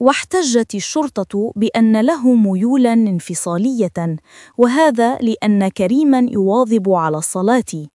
واحتجت الشرطة بأن له ميولاً انفصالية وهذا لأن كريماً يواظب على الصلاة.